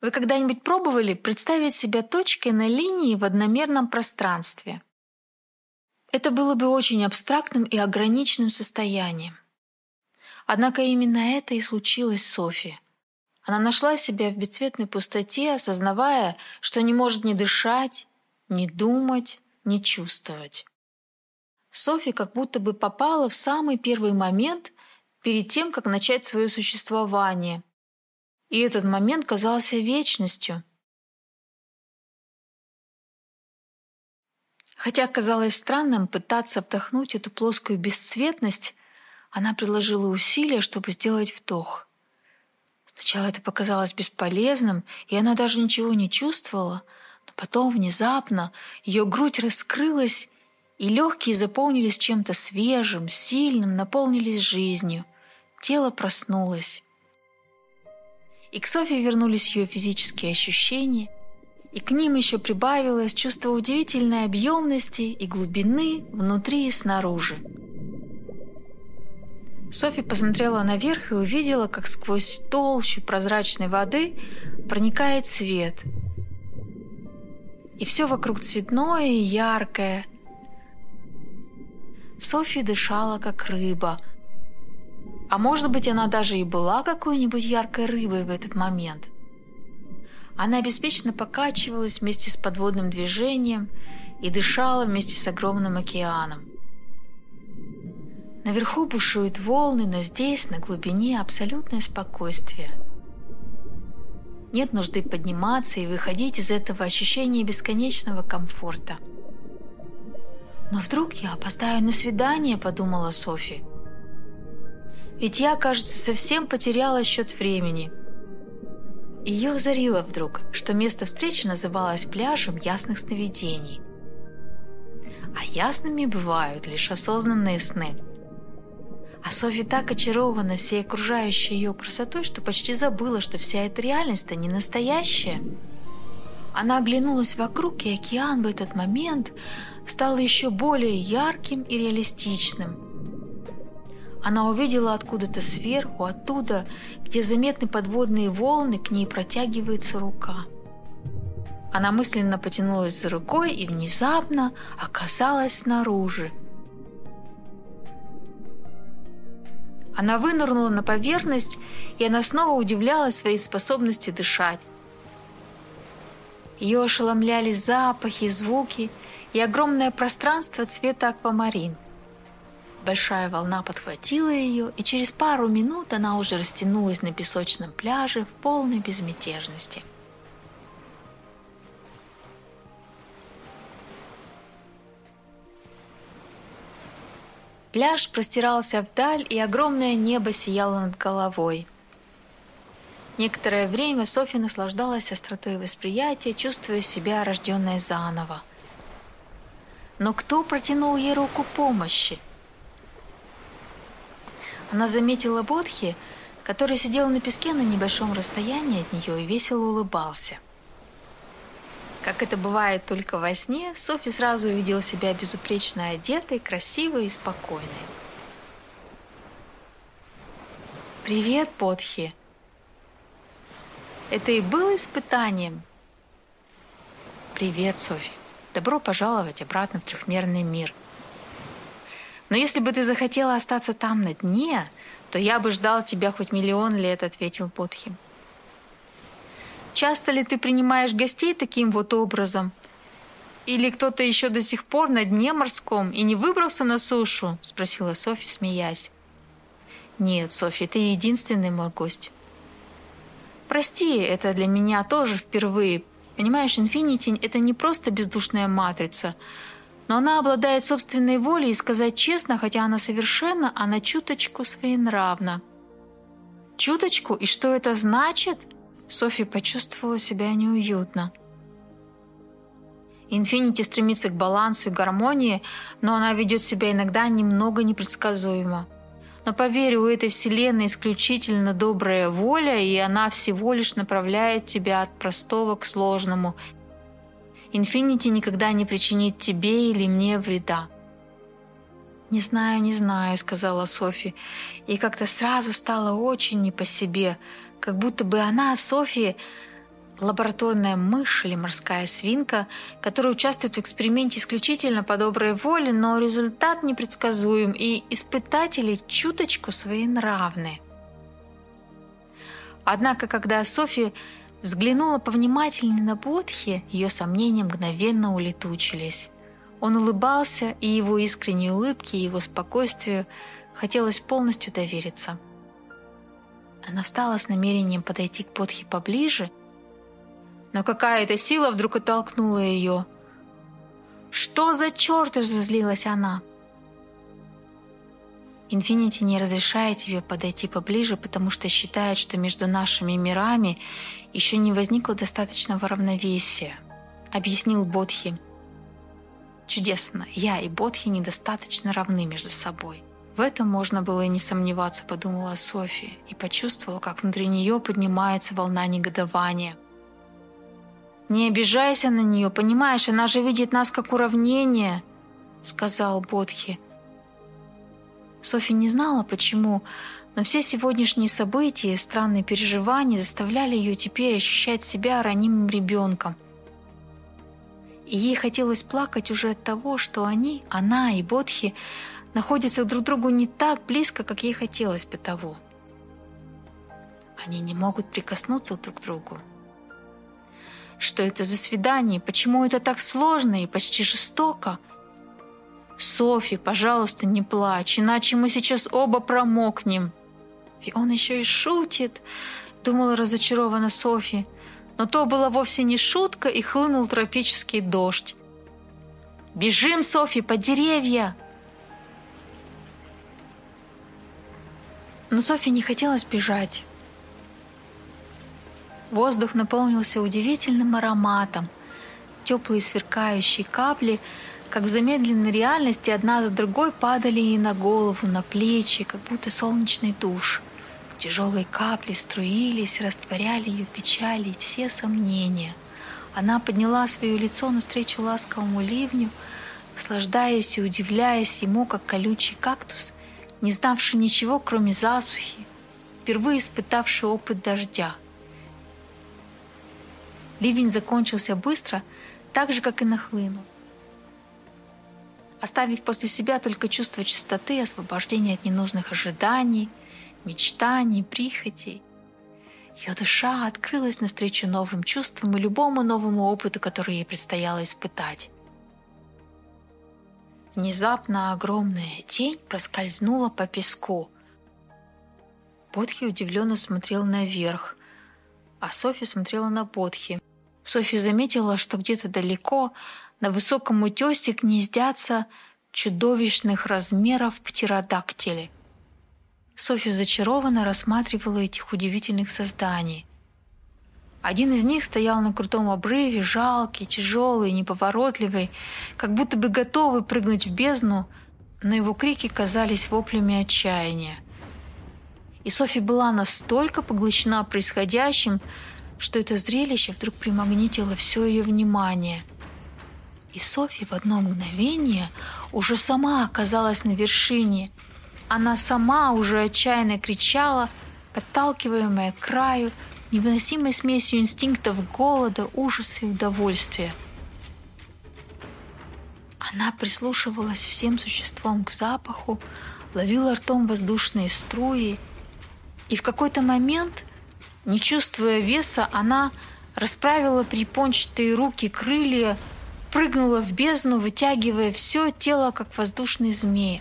Вы когда-нибудь пробовали представить себя точкой на линии в одномерном пространстве? Это было бы очень абстрактным и ограниченным состоянием. Однако именно это и случилось с Софи. Она нашла себя в бесцветной пустоте, осознавая, что не может ни дышать, ни думать, ни чувствовать. Софи как будто бы попала в самый первый момент перед тем, как начать свое существование. И этот момент казался вечностью. Хотя казалось странным пытаться вдохнуть эту плоскую бесцветность, она приложила усилия, чтобы сделать вдох. Сначала это показалось бесполезным, и она даже ничего не чувствовала, но потом внезапно ее грудь раскрылась, и легкие заполнились чем-то свежим, сильным, наполнились жизнью. Тело проснулось. И к Софье вернулись ее физические ощущения, и к ним еще прибавилось чувство удивительной объемности и глубины внутри и снаружи. Софья посмотрела наверх и увидела, как сквозь толщу прозрачной воды проникает свет. И все вокруг цветное и яркое. Софья дышала, как рыба. А может быть, она даже и была какой-нибудь яркой рыбой в этот момент. Она беспечно покачивалась вместе с подводным движением и дышала вместе с огромным океаном. Наверху бушуют волны, но здесь, на глубине, абсолютное спокойствие. Нет нужды подниматься и выходить из этого ощущения бесконечного комфорта. «Но вдруг я опоздаю на свидание», — подумала Софи. «Ведь я, кажется, совсем потеряла счет времени». Ее озарило вдруг, что место встречи называлось пляжем ясных сновидений. А ясными бывают лишь осознанные сны — а Софи так очарована всей окружающей ее красотой, что почти забыла, что вся эта реальность-то не настоящая. Она оглянулась вокруг, и океан в этот момент стал еще более ярким и реалистичным. Она увидела откуда-то сверху, оттуда, где заметны подводные волны, к ней протягивается рука. Она мысленно потянулась за рукой и внезапно оказалась снаружи – Она вынырнула на поверхность, и она снова удивлялась своей способности дышать. Ее ошеломляли запахи, звуки и огромное пространство цвета аквамарин. Большая волна подхватила ее, и через пару минут она уже растянулась на песочном пляже в полной безмятежности. Пляж простирался вдаль, и огромное небо сияло над головой. Некоторое время Софья наслаждалась остротой восприятия, чувствуя себя рожденной заново. Но кто протянул ей руку помощи? Она заметила Бодхи, который сидел на песке на небольшом расстоянии от нее и весело улыбался. Как это бывает только во сне, Софи сразу увидела себя безупречно одетой, красивой и спокойной. «Привет, Подхи!» Это и было испытанием. «Привет, Софи! Добро пожаловать обратно в трехмерный мир!» «Но если бы ты захотела остаться там на дне, то я бы ждал тебя хоть миллион лет», — ответил Подхи. Часто ли ты принимаешь гостей таким вот образом? Или кто-то еще до сих пор на дне морском и не выбрался на сушу?» – спросила Софья, смеясь. «Нет, Софья, ты единственный мой гость». «Прости, это для меня тоже впервые. Понимаешь, Инфинити – это не просто бездушная матрица, но она обладает собственной волей, и сказать честно, хотя она совершенно, она чуточку своенравна». «Чуточку? И что это значит?» Софья почувствовала себя неуютно. Инфинити стремится к балансу и гармонии, но она ведет себя иногда немного непредсказуемо. Но поверь, у этой вселенной исключительно добрая воля, и она всего лишь направляет тебя от простого к сложному. Инфинити никогда не причинит тебе или мне вреда. «Не знаю, не знаю», — сказала Софи, и как-то сразу стало очень не по себе — как будто бы она, София, лабораторная мышь или морская свинка, которая участвует в эксперименте исключительно по доброй воле, но результат непредсказуем, и испытатели чуточку своенравны. Однако, когда Софи взглянула повнимательнее на Бодхи, ее сомнения мгновенно улетучились. Он улыбался, и его искренней улыбке, и его спокойствию хотелось полностью довериться. Она встала с намерением подойти к Бодхи поближе, но какая-то сила вдруг оттолкнула ее. «Что за черт?» – разозлилась она. Инфинити не разрешает тебе подойти поближе, потому что считает, что между нашими мирами еще не возникло достаточного равновесия, объяснил Бодхи. Чудесно, я и Бодхи недостаточно равны между собой. В этом можно было и не сомневаться, подумала Софи, и почувствовала, как внутри нее поднимается волна негодования. «Не обижайся на нее, понимаешь, она же видит нас как уравнение», — сказал Бодхи. Софи не знала, почему, но все сегодняшние события и странные переживания заставляли ее теперь ощущать себя ранимым ребенком. И ей хотелось плакать уже от того, что они, она и Бодхи, находятся друг другу не так близко, как ей хотелось бы того. Они не могут прикоснуться друг к другу. Что это за свидание? Почему это так сложно и почти жестоко? «Софи, пожалуйста, не плачь, иначе мы сейчас оба промокнем». «И он еще и шутит», — думала разочарованно Софи. Но то была вовсе не шутка, и хлынул тропический дождь. «Бежим, Софи, по деревья!» Но Софи не хотелось бежать. Воздух наполнился удивительным ароматом. Теплые сверкающие капли — как в замедленной реальности одна за другой падали ей на голову, на плечи, как будто солнечный душ. Тяжелые капли струились, растворяли ее печали и все сомнения. Она подняла свое лицо навстречу ласковому ливню, наслаждаясь и удивляясь ему, как колючий кактус, не знавший ничего, кроме засухи, впервые испытавший опыт дождя. Ливень закончился быстро, так же, как и нахлынул оставив после себя только чувство чистоты, освобождения от ненужных ожиданий, мечтаний, прихотей. Ее душа открылась навстречу новым чувствам и любому новому опыту, который ей предстояло испытать. Внезапно огромная тень проскользнула по песку. Бодхи удивленно смотрел наверх, а Софи смотрела на Бодхи. Софи заметила, что где-то далеко на высоком утесе гнездятся чудовищных размеров птеродактили. Софья зачарованно рассматривала этих удивительных созданий. Один из них стоял на крутом обрыве, жалкий, тяжелый, неповоротливый, как будто бы готовый прыгнуть в бездну, но его крики казались воплями отчаяния. И Софья была настолько поглощена происходящим, что это зрелище вдруг примагнитило все ее внимание – и Софья в одно мгновение уже сама оказалась на вершине. Она сама уже отчаянно кричала, подталкиваемая к краю, невыносимой смесью инстинктов голода, ужаса и удовольствия. Она прислушивалась всем существом к запаху, ловила ртом воздушные струи, и в какой-то момент, не чувствуя веса, она расправила припончатые руки крылья, прыгнула в бездну, вытягивая все тело, как воздушный змей.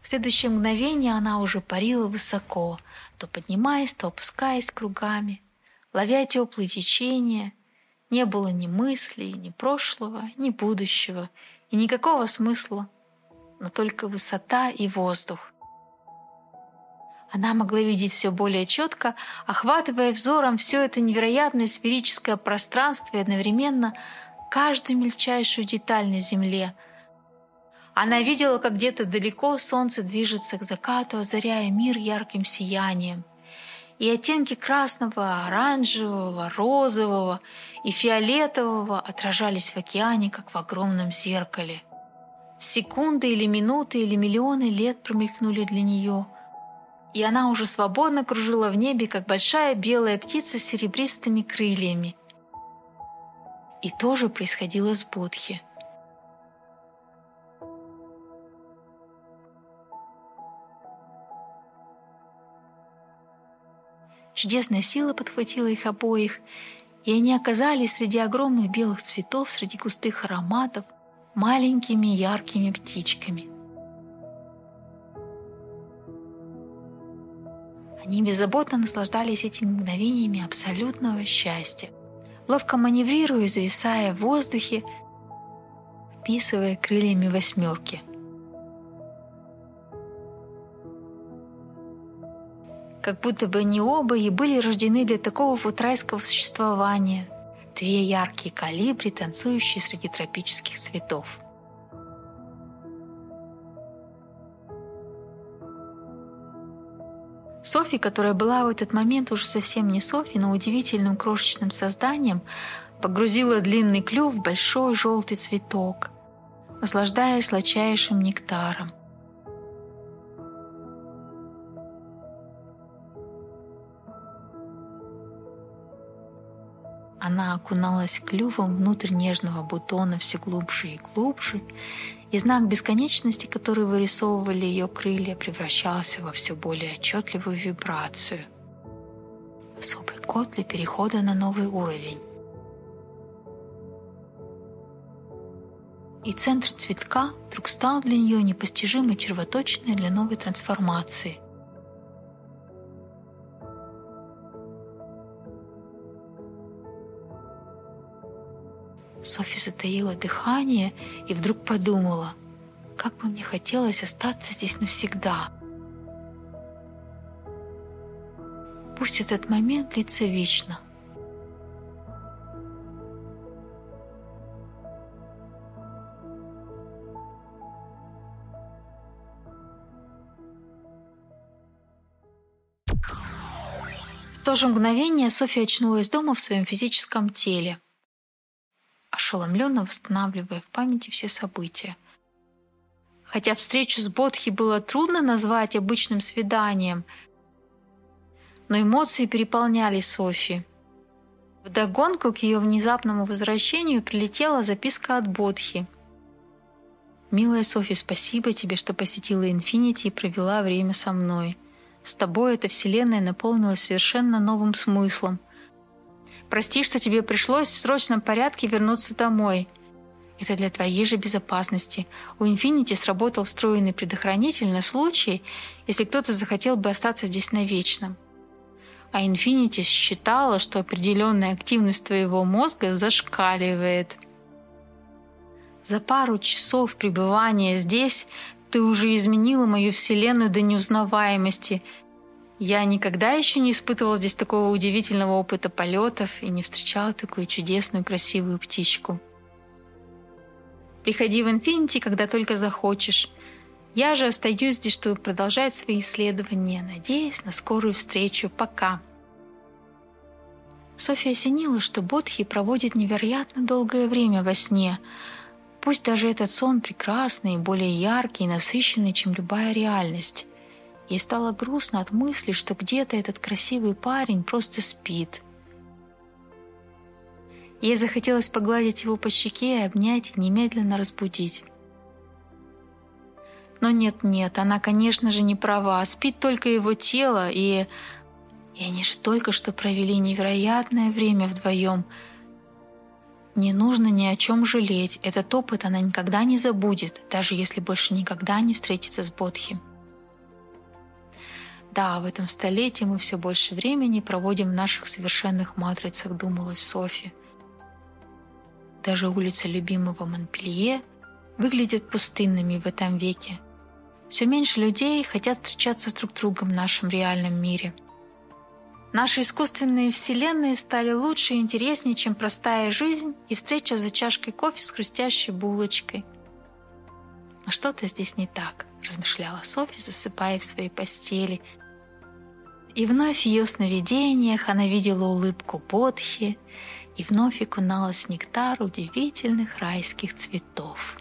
В следующее мгновение она уже парила высоко, то поднимаясь, то опускаясь кругами, ловя теплые течения. Не было ни мыслей, ни прошлого, ни будущего, и никакого смысла, но только высота и воздух. Она могла видеть все более четко, охватывая взором все это невероятное сферическое пространство и одновременно каждую мельчайшую деталь на Земле. Она видела, как где-то далеко солнце движется к закату, озаряя мир ярким сиянием. И оттенки красного, оранжевого, розового и фиолетового отражались в океане, как в огромном зеркале. Секунды или минуты или миллионы лет промелькнули для нее – и она уже свободно кружила в небе, как большая белая птица с серебристыми крыльями. И то же происходило с Бодхи. Чудесная сила подхватила их обоих, и они оказались среди огромных белых цветов, среди густых ароматов, маленькими яркими птичками. Они беззаботно наслаждались этими мгновениями абсолютного счастья, ловко маневрируя, зависая в воздухе, описывая крыльями восьмерки – как будто бы они оба и были рождены для такого вот райского существования. Две яркие калибри, танцующие среди тропических цветов. Софи, которая была в этот момент уже совсем не Софи, но удивительным крошечным созданием, погрузила длинный клюв в большой желтый цветок, наслаждаясь сладчайшим нектаром. Она окуналась клювом внутрь нежного бутона все глубже и глубже, и знак бесконечности, который вырисовывали ее крылья, превращался во все более отчетливую вибрацию. Особый код для перехода на новый уровень. И центр цветка вдруг стал для нее непостижимо червоточиной для новой трансформации. Софи затаила дыхание и вдруг подумала, как бы мне хотелось остаться здесь навсегда. Пусть этот момент длится вечно. В то же мгновение Софья очнулась дома в своем физическом теле ошеломленно восстанавливая в памяти все события. Хотя встречу с Бодхи было трудно назвать обычным свиданием, но эмоции переполняли Софи. Вдогонку к ее внезапному возвращению прилетела записка от Бодхи. «Милая Софи, спасибо тебе, что посетила Инфинити и провела время со мной. С тобой эта вселенная наполнилась совершенно новым смыслом – Прости, что тебе пришлось в срочном порядке вернуться домой. Это для твоей же безопасности. У Infinity сработал встроенный предохранитель на случай, если кто-то захотел бы остаться здесь навечно. А Infinity считала, что определенная активность твоего мозга зашкаливает. За пару часов пребывания здесь ты уже изменила мою вселенную до неузнаваемости – я никогда еще не испытывала здесь такого удивительного опыта полетов и не встречала такую чудесную красивую птичку. Приходи в Инфинити, когда только захочешь. Я же остаюсь здесь, чтобы продолжать свои исследования, надеясь на скорую встречу. Пока. Софья осенила, что Бодхи проводит невероятно долгое время во сне. Пусть даже этот сон прекрасный, более яркий и насыщенный, чем любая реальность. Ей стало грустно от мысли, что где-то этот красивый парень просто спит. Ей захотелось погладить его по щеке и обнять и немедленно разбудить. Но нет-нет, она, конечно же, не права. Спит только его тело, и... И они же только что провели невероятное время вдвоем. Не нужно ни о чем жалеть. Этот опыт она никогда не забудет, даже если больше никогда не встретится с Бодхи. Да, в этом столетии мы все больше времени проводим в наших совершенных матрицах, думала Софи. Даже улицы любимого Монпелье выглядят пустынными в этом веке. Все меньше людей хотят встречаться с друг другом в нашем реальном мире. Наши искусственные вселенные стали лучше и интереснее, чем простая жизнь и встреча за чашкой кофе с хрустящей булочкой. Но что-то здесь не так, размышляла Софи, засыпая в своей постели – и вновь в ее сновидениях она видела улыбку Бодхи и вновь окуналась в нектар удивительных райских цветов.